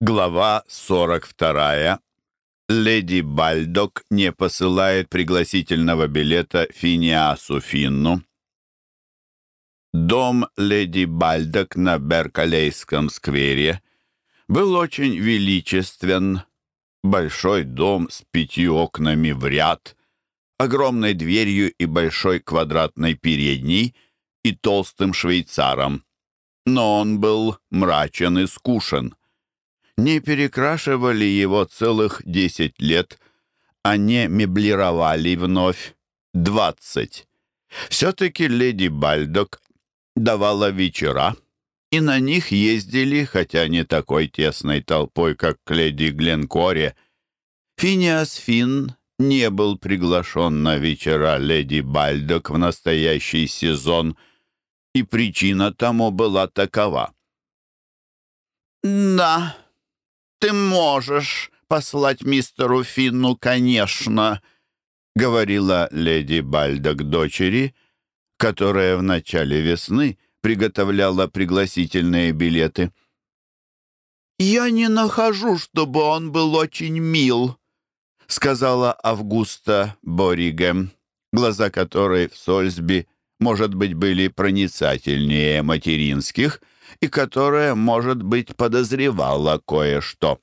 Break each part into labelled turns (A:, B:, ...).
A: Глава 42. Леди Бальдок не посылает пригласительного билета Финиасу Финну. Дом леди Бальдок на Беркалейском сквере был очень величествен. Большой дом с пятью окнами в ряд, огромной дверью и большой квадратной передней и толстым швейцаром. Но он был мрачен и скушен — не перекрашивали его целых десять лет, а не меблировали вновь двадцать. Все-таки леди Бальдок давала вечера, и на них ездили, хотя не такой тесной толпой, как к леди Гленкоре. Финиас Финн не был приглашен на вечера леди Бальдок в настоящий сезон, и причина тому была такова.
B: «Да, ты можешь послать мистеру Финну, конечно», — говорила леди Бальда к дочери, которая в начале весны приготовляла пригласительные билеты. «Я не нахожу, чтобы он был очень мил», — сказала Августа Боригем, глаза которой в Сольсби, может быть, были проницательнее материнских — и которая, может быть, подозревала кое-что.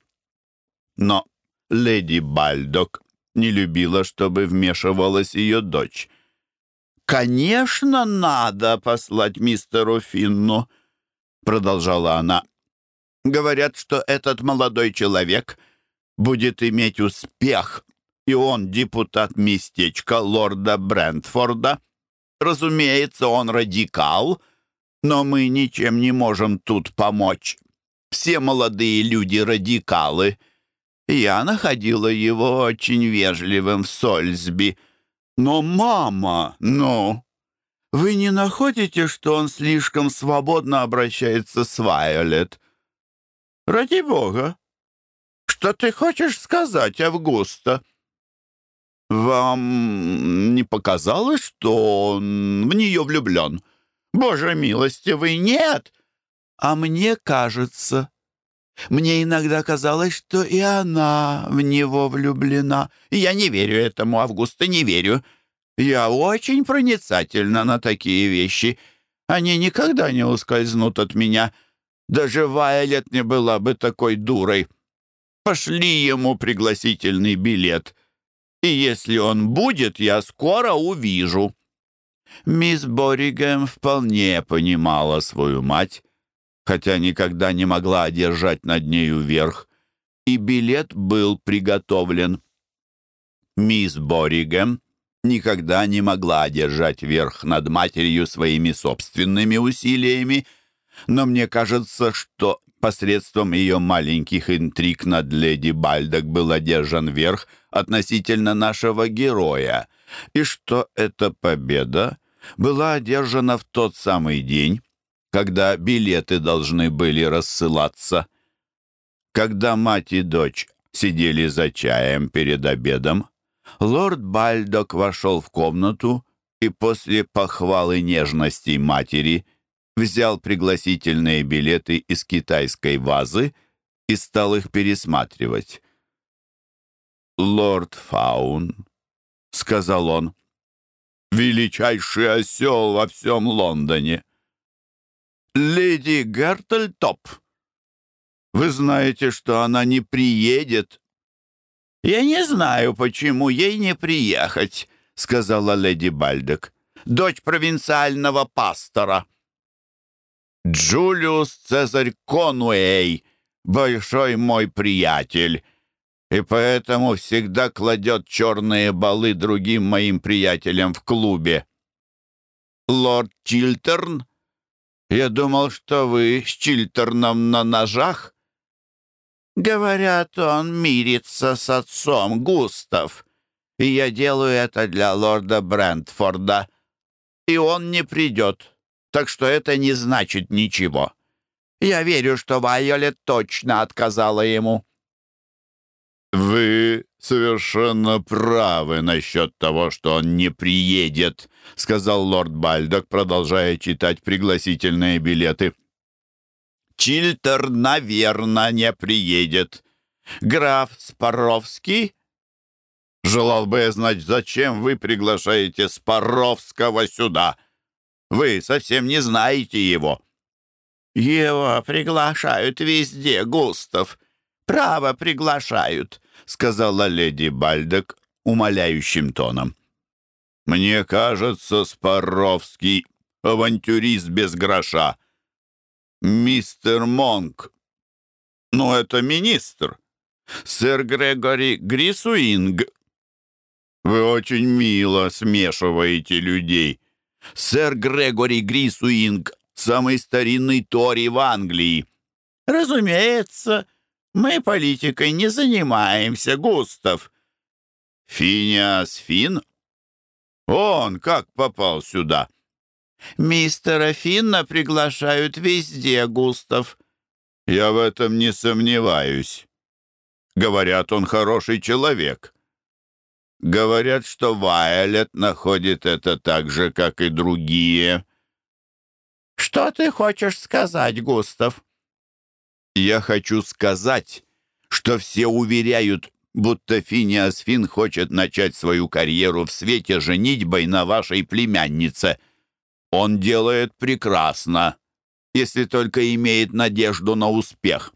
B: Но леди Бальдок не любила, чтобы вмешивалась ее дочь. «Конечно, надо послать мистеру Финну», — продолжала она. «Говорят, что этот молодой человек будет иметь успех, и он депутат местечка лорда Брентфорда. Разумеется, он радикал» но мы ничем не можем тут помочь. Все молодые люди радикалы. Я находила его очень вежливым в Сольсби. Но, мама, ну, вы не находите, что он слишком свободно обращается с Вайолет? Ради бога. Что ты хочешь сказать, Августа? Вам не показалось, что он в нее влюблен?» Боже милостивый, нет! А мне кажется, мне иногда казалось, что и она в него влюблена. Я не верю этому, Августа, не верю. Я очень проницательна на такие вещи. Они никогда не ускользнут от меня. Даже Вайлет не была бы такой дурой. Пошли ему пригласительный билет. И если он будет, я скоро увижу». Мисс Боригем вполне понимала свою мать, хотя никогда не могла одержать над нею верх, и билет был приготовлен. Мисс Боригем никогда не могла одержать верх над матерью своими собственными усилиями, но мне кажется, что посредством ее маленьких интриг над леди Бальдок был одержан верх относительно нашего героя, и что эта победа была одержана в тот самый день, когда билеты должны были рассылаться. Когда мать и дочь сидели за чаем перед обедом, лорд Бальдок вошел в комнату и после похвалы нежностей матери взял пригласительные билеты из китайской вазы и стал их пересматривать. «Лорд Фаун», — сказал он, величайший осел во всем Лондоне. Леди Гертельтоп, вы знаете, что она не приедет. Я не знаю, почему ей не приехать, сказала леди Бальдек. Дочь провинциального пастора. Джулиус Цезарь Конуэй, большой мой приятель, и поэтому всегда кладет черные балы другим моим приятелям в клубе. Лорд Чилтерн? Я думал, что вы с Чилтерном на ножах. Говорят, он мирится с отцом, Густав, и я делаю это для лорда Брентфорда. И он не придет, так что это не значит ничего. Я верю, что Вайолет точно отказала ему. «Вы совершенно правы насчет того, что он не приедет», сказал лорд Бальдок, продолжая читать пригласительные билеты.
A: Чильтер, наверное, не приедет. Граф Спаровский? Желал бы я знать, зачем вы приглашаете Спаровского сюда. Вы совсем не знаете его. Его приглашают везде, Густав. Право приглашают, сказала леди Бальдек умоляющим тоном. Мне кажется, Спаровский — авантюрист без гроша. Мистер Монк. Ну, это министр. Сэр Грегори Грисуинг. Вы очень мило смешиваете людей. Сэр Грегори Грисуинг — самый старинный Тори в Англии. Разумеется, мы политикой не занимаемся, Густав. Финиас Фин? Он как попал сюда? «Мистера Финна приглашают везде, Густав». «Я в этом не сомневаюсь. Говорят, он хороший человек. Говорят, что Вайолет находит это так же, как и другие». «Что ты хочешь сказать, Густав?» «Я хочу сказать, что все уверяют, будто Финиас Фин хочет начать свою карьеру в свете женитьбой на вашей племяннице». Он делает прекрасно, если только имеет надежду на успех.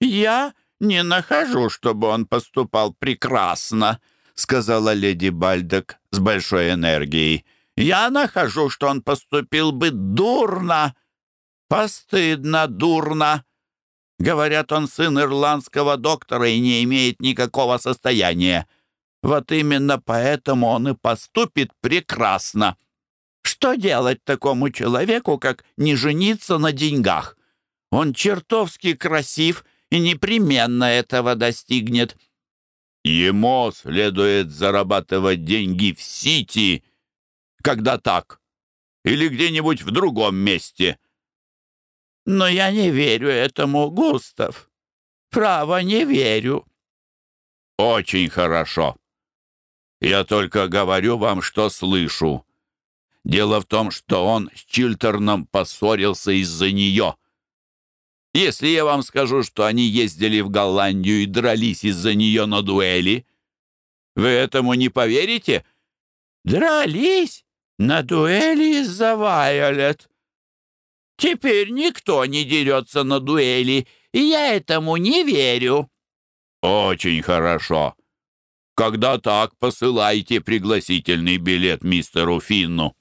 A: «Я не нахожу, чтобы он поступал прекрасно», сказала леди Бальдек с большой энергией. «Я нахожу, что он поступил бы дурно, постыдно дурно. Говорят, он сын ирландского доктора и не имеет никакого состояния. Вот именно поэтому он и поступит прекрасно». Что делать такому человеку, как не жениться на деньгах? Он чертовски красив и непременно этого достигнет. Ему следует зарабатывать деньги в Сити, когда так, или где-нибудь в другом месте. Но я не верю этому, Густав. Право, не верю. Очень хорошо. Я только говорю вам, что слышу. Дело в том, что он с Чилтерном поссорился из-за нее. Если я вам скажу, что они ездили в Голландию и дрались из-за нее на дуэли, вы этому не поверите? Дрались на дуэли из-за Вайолет. Теперь никто не дерется на дуэли, и я этому не верю. Очень хорошо. Когда так, посылайте пригласительный билет мистеру Финну.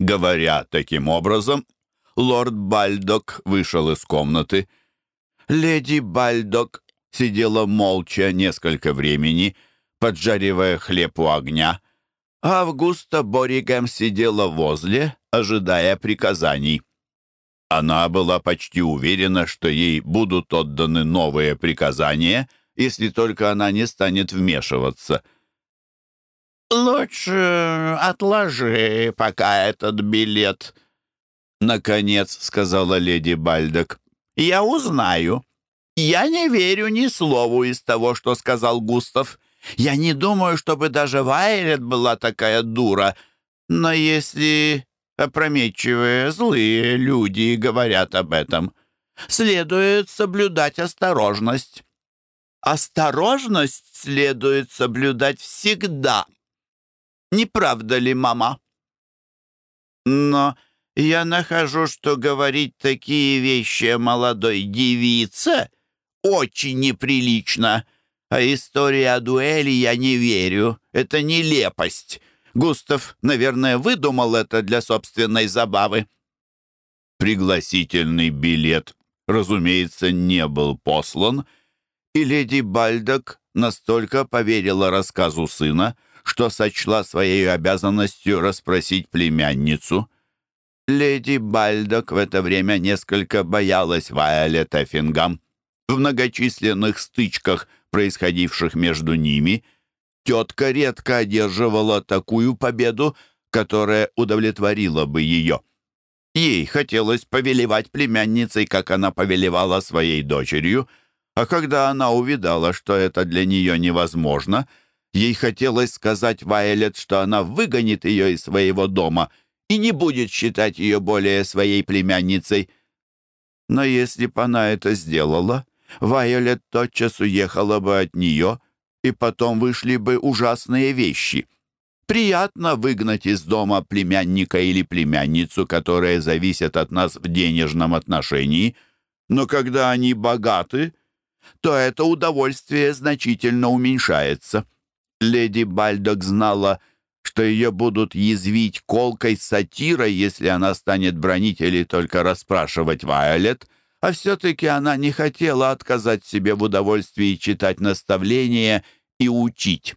A: Говоря таким образом, лорд Бальдок вышел из комнаты. Леди Бальдок сидела молча несколько времени, поджаривая хлеб у огня. Августа Боригам сидела возле, ожидая приказаний. Она была почти уверена, что ей будут отданы новые приказания, если только она не станет вмешиваться — «Лучше отложи пока этот билет», — наконец сказала леди Бальдок. «Я узнаю. Я не верю ни слову из того, что сказал Густав. Я не думаю, чтобы даже Вайлет была такая дура. Но если опрометчивые, злые люди говорят об этом, следует соблюдать осторожность». «Осторожность следует соблюдать всегда», не правда ли, мама? Но я нахожу, что говорить такие вещи о молодой девице очень неприлично. А истории о дуэли я не верю. Это нелепость. Густав, наверное, выдумал это для собственной забавы. Пригласительный билет, разумеется, не был послан, и леди Бальдок настолько поверила рассказу сына, что сочла своей обязанностью расспросить племянницу. Леди Бальдок в это время несколько боялась Вайолет Эффингам. В многочисленных стычках, происходивших между ними, тетка редко одерживала такую победу, которая удовлетворила бы ее. Ей хотелось повелевать племянницей, как она повелевала своей дочерью, а когда она увидала, что это для нее невозможно — Ей хотелось сказать Вайолет, что она выгонит ее из своего дома и не будет считать ее более своей племянницей.
B: Но если бы она это сделала, Вайолет тотчас уехала бы от нее, и потом вышли бы ужасные вещи. Приятно выгнать из дома племянника или племянницу, которые зависят от нас в денежном отношении, но когда они богаты, то это удовольствие значительно уменьшается. Леди Бальдок знала, что ее будут язвить колкой сатирой, если она станет бронить или только расспрашивать Вайолет, а все-таки она не хотела отказать себе в удовольствии читать наставления и учить.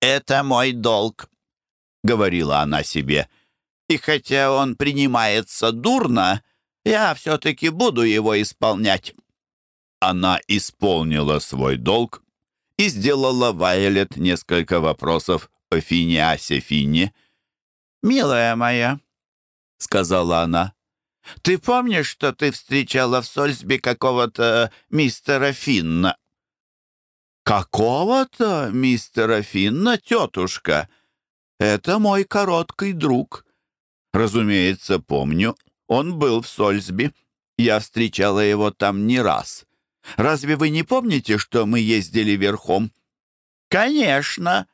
B: «Это мой долг», — говорила она себе, «и хотя он принимается дурно, я все-таки буду его исполнять». Она исполнила свой долг и сделала Вайолет несколько вопросов о Финиасе Финне. «Милая моя», — сказала она, — «ты помнишь, что ты встречала в Сольсби какого-то мистера Финна?» «Какого-то мистера Финна, тетушка? Это мой короткий друг. Разумеется, помню, он был в Сольсби. Я встречала его там не раз. Разве вы не помните, что мы ездили верхом?» «Конечно.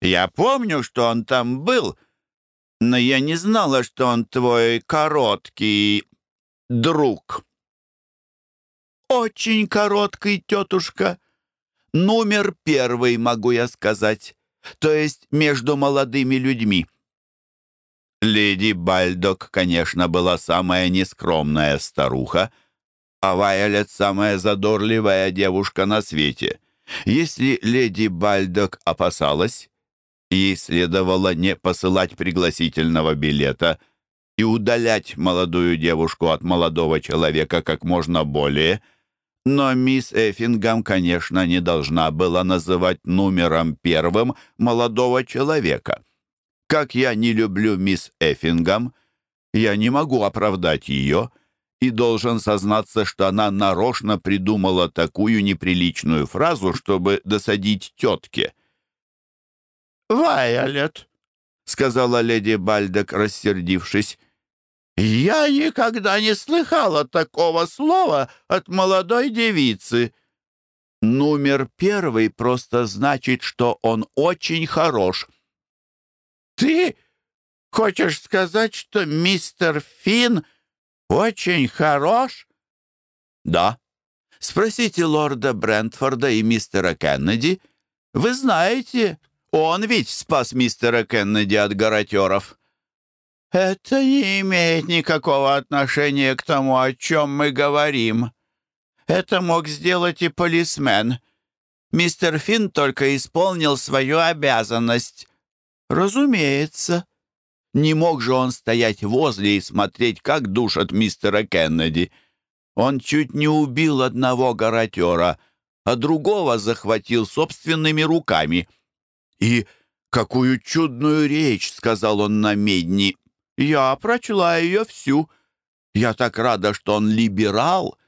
B: Я помню, что он там был, но я не знала, что он твой короткий друг». «Очень короткий, тетушка. Номер первый, могу я сказать. То есть между молодыми людьми». Леди Бальдок, конечно, была самая нескромная старуха, а Вайолет — самая задорливая девушка на свете. Если леди Бальдок опасалась, ей следовало не посылать пригласительного билета и удалять молодую девушку от молодого человека как можно более, но мисс Эффингам, конечно, не должна была называть номером первым молодого человека. Как я не люблю мисс Эффингам, я не могу оправдать ее — и должен сознаться, что она нарочно придумала такую неприличную фразу, чтобы досадить тетке. «Вайолет», — сказала леди Бальдек, рассердившись, «я никогда не слыхала такого слова от молодой девицы». Номер первый просто значит, что он очень хорош. «Ты хочешь сказать, что мистер Финн «Очень хорош?» «Да. Спросите лорда Брентфорда и мистера Кеннеди. Вы знаете, он ведь спас мистера Кеннеди от гаратеров». «Это не имеет никакого отношения к тому, о чем мы говорим. Это мог сделать и полисмен. Мистер Финн только исполнил свою обязанность». «Разумеется». Не мог же он стоять возле и смотреть, как душат мистера Кеннеди. Он чуть не убил одного гаратера, а другого захватил собственными руками. И какую чудную речь, сказал он на медни. Я прочла ее всю. Я так рада, что он либерал.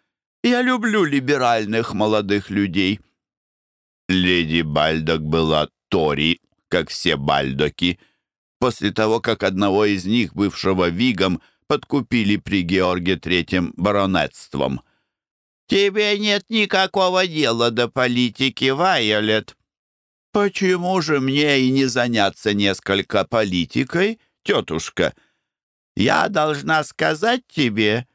B: Я люблю либеральных молодых людей. Леди Бальдок была Тори, как все Бальдоки, после того, как одного из них, бывшего Вигом, подкупили при Георге Третьем баронетством. «Тебе нет никакого дела до политики, Вайолет». «Почему же мне и не заняться несколько политикой, тетушка? Я должна сказать тебе,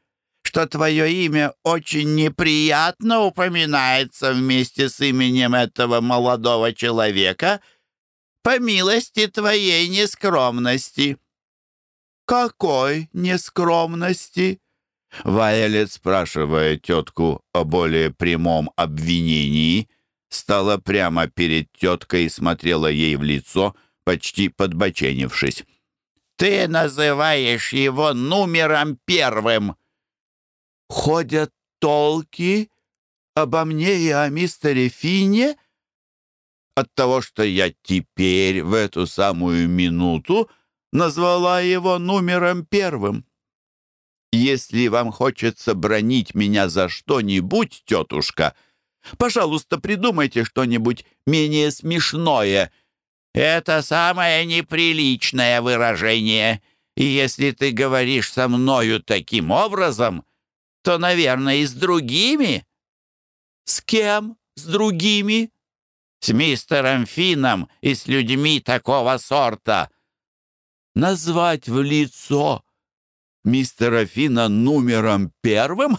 B: что твое имя очень неприятно упоминается вместе с именем этого молодого человека — по милости твоей нескромности». «Какой нескромности?» Вайолет, спрашивая тетку о более прямом обвинении, стала прямо перед теткой и смотрела ей в лицо, почти подбоченившись. «Ты называешь его номером первым!» «Ходят толки обо мне и о мистере Фине?» от того, что я теперь, в эту самую минуту, назвала его номером первым. Если вам хочется бронить меня за что-нибудь, тетушка, пожалуйста, придумайте что-нибудь менее смешное. Это самое неприличное выражение. И если ты говоришь со мною таким образом, то, наверное, и с другими».
A: «С кем? С другими?»
B: «С мистером Фином и с людьми такого сорта».
A: «Назвать в лицо мистера Фина номером первым?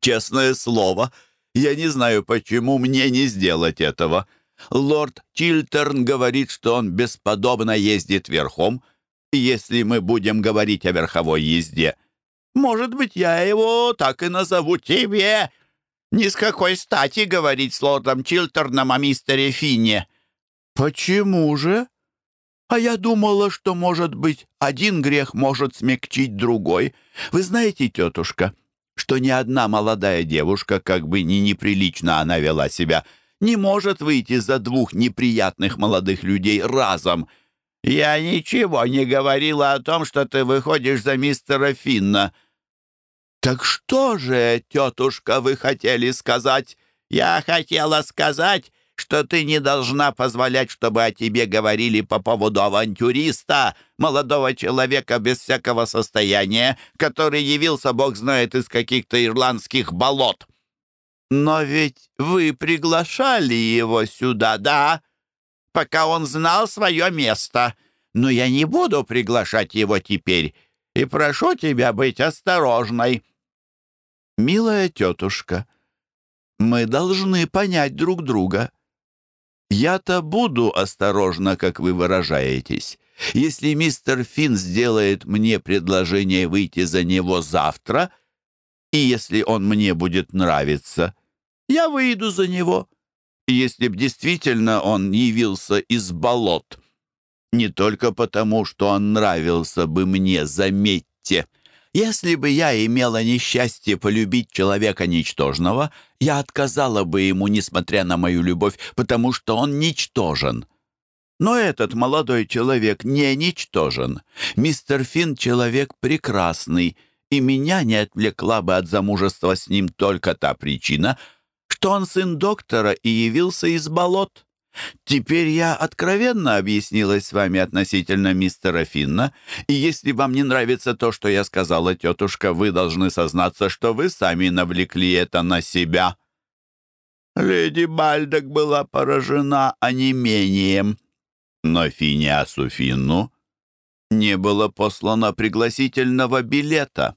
A: Честное слово, я не знаю, почему мне не сделать этого. Лорд Чилтерн говорит, что он бесподобно ездит верхом, если мы будем говорить о верховой езде, может быть, я его так и назову тебе. Ни с какой стати говорить с лордом Чилтерном о мистере Фине. Почему же? А я думала, что, может быть, один грех может смягчить другой. Вы знаете, тетушка, что ни одна молодая девушка, как бы ни неприлично она вела себя, не может выйти за двух неприятных молодых людей разом. Я ничего не говорила о том, что ты выходишь за мистера Финна. Так что же, тетушка, вы хотели сказать? Я хотела сказать, что ты не должна позволять, чтобы о тебе говорили по поводу авантюриста, молодого человека без всякого состояния, который явился, бог знает, из каких-то ирландских болот. Но ведь вы приглашали его сюда, да? Пока он знал свое место. Но я не буду приглашать его теперь, и прошу тебя быть осторожной. Милая тетушка, мы должны понять друг друга. Я-то буду осторожна, как вы выражаетесь. Если мистер Финн сделает мне предложение выйти за него завтра, и если он мне будет нравиться, я выйду за него. Если б действительно он явился из болот, не только потому, что он нравился бы мне, заметьте, если бы я имела несчастье полюбить человека ничтожного, я отказала бы ему, несмотря на мою любовь, потому что он ничтожен. Но этот молодой человек не ничтожен. Мистер Финн — человек прекрасный, и меня не отвлекла бы от замужества с ним только та причина, что он сын доктора и явился из болот. Теперь я откровенно объяснилась с вами относительно мистера Финна, и если вам не нравится то, что я сказала, тетушка, вы должны сознаться, что вы сами навлекли это на себя». Леди Бальдок была поражена онемением, но Финиасу Финну не было послано пригласительного билета.